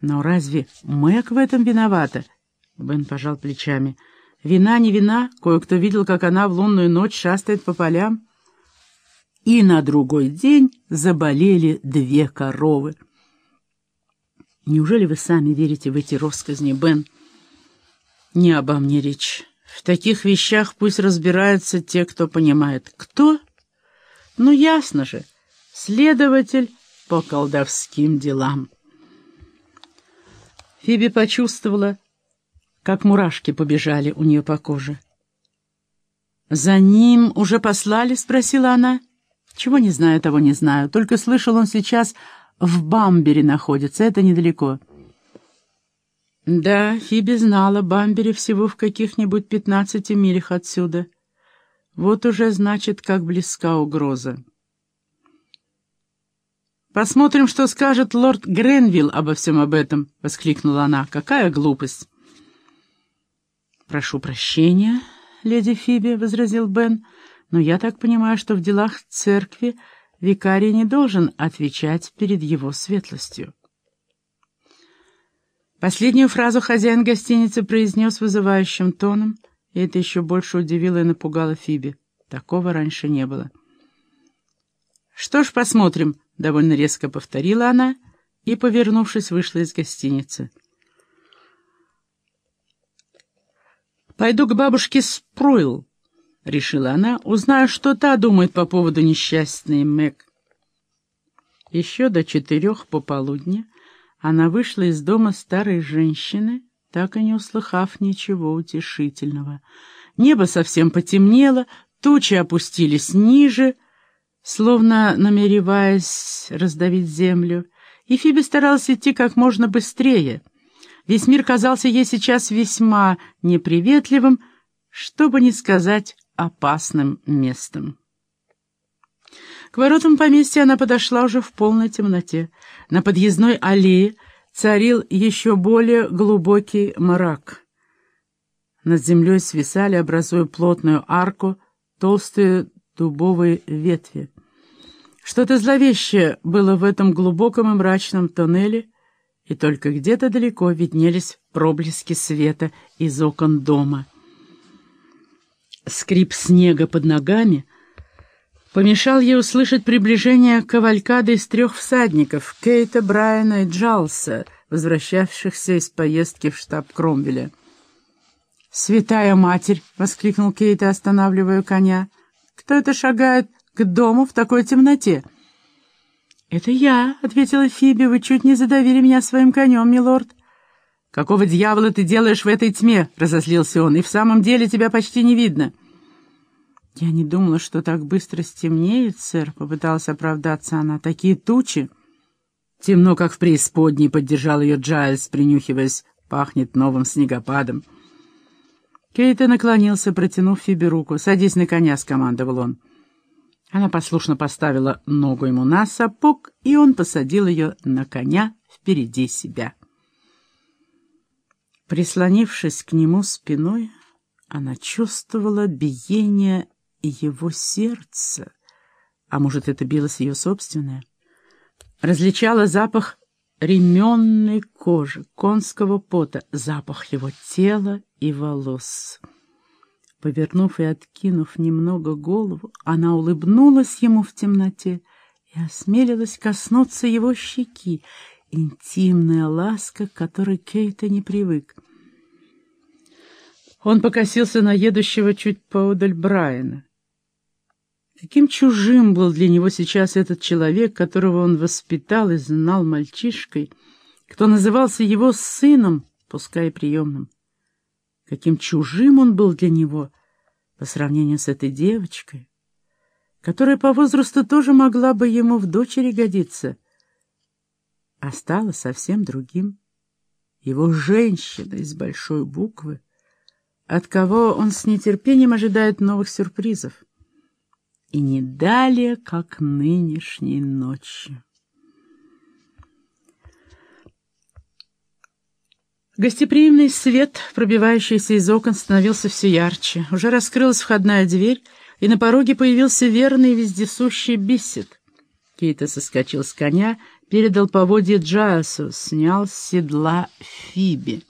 Но разве Мэг в этом виновата? Бен пожал плечами. Вина не вина, кое-кто видел, как она в лунную ночь шастает по полям. И на другой день заболели две коровы. Неужели вы сами верите в эти россказни, Бен? Не обо мне речь. В таких вещах пусть разбираются те, кто понимает. Кто? Ну, ясно же. Следователь по колдовским делам. Фиби почувствовала, как мурашки побежали у нее по коже. «За ним уже послали?» — спросила она. «Чего не знаю, того не знаю. Только слышал, он сейчас в Бамбере находится. Это недалеко». Да, Фиби знала, Бамбере всего в каких-нибудь пятнадцати милях отсюда. Вот уже, значит, как близка угроза. «Посмотрим, что скажет лорд Гренвилл обо всем об этом», — воскликнула она. «Какая глупость!» «Прошу прощения, леди Фиби», — возразил Бен, «но я так понимаю, что в делах церкви викарий не должен отвечать перед его светлостью». Последнюю фразу хозяин гостиницы произнес вызывающим тоном, и это еще больше удивило и напугало Фиби. Такого раньше не было. «Что ж, посмотрим», — довольно резко повторила она и, повернувшись, вышла из гостиницы. «Пойду к бабушке Спруил», — решила она, — «узнаю, что та думает по поводу несчастной Мэг». Еще до четырех пополудня она вышла из дома старой женщины, так и не услыхав ничего утешительного. Небо совсем потемнело, тучи опустились ниже, словно намереваясь раздавить землю, и Фиби старалась идти как можно быстрее. Весь мир казался ей сейчас весьма неприветливым, чтобы не сказать опасным местом. К воротам поместья она подошла уже в полной темноте. На подъездной аллее царил еще более глубокий мрак. Над землей свисали, образуя плотную арку, толстые дубовые ветви. Что-то зловещее было в этом глубоком и мрачном тоннеле, и только где-то далеко виднелись проблески света из окон дома. Скрип снега под ногами — помешал ей услышать приближение кавалькады из трех всадников — Кейта, Брайана и Джалса, возвращавшихся из поездки в штаб Кромвеля. «Святая Матерь!» — воскликнул Кейта, останавливая коня. «Кто это шагает к дому в такой темноте?» «Это я», — ответила Фиби. «Вы чуть не задавили меня своим конем, милорд». «Какого дьявола ты делаешь в этой тьме?» — разозлился он. «И в самом деле тебя почти не видно». «Я не думала, что так быстро стемнеет, сэр», — попыталась оправдаться она. «Такие тучи!» «Темно, как в преисподней», — поддержал ее Джайлз, принюхиваясь. «Пахнет новым снегопадом». Кейта наклонился, протянув Фиби руку. «Садись на коня», — скомандовал он. Она послушно поставила ногу ему на сапог, и он посадил ее на коня впереди себя. Прислонившись к нему спиной, она чувствовала биение его сердце, а может, это билось ее собственное, различала запах ременной кожи, конского пота, запах его тела и волос. Повернув и откинув немного голову, она улыбнулась ему в темноте и осмелилась коснуться его щеки, интимная ласка, к которой Кейта не привык. Он покосился на едущего чуть поодаль Брайана. Каким чужим был для него сейчас этот человек, которого он воспитал и знал мальчишкой, кто назывался его сыном, пускай приемным. Каким чужим он был для него по сравнению с этой девочкой, которая по возрасту тоже могла бы ему в дочери годиться, а стала совсем другим. Его женщина из большой буквы, от кого он с нетерпением ожидает новых сюрпризов и не далее, как нынешней ночью. Гостеприимный свет, пробивающийся из окон, становился все ярче. Уже раскрылась входная дверь, и на пороге появился верный вездесущий бисет. Кейта соскочил с коня, передал поводье Джайсу, снял с седла Фиби —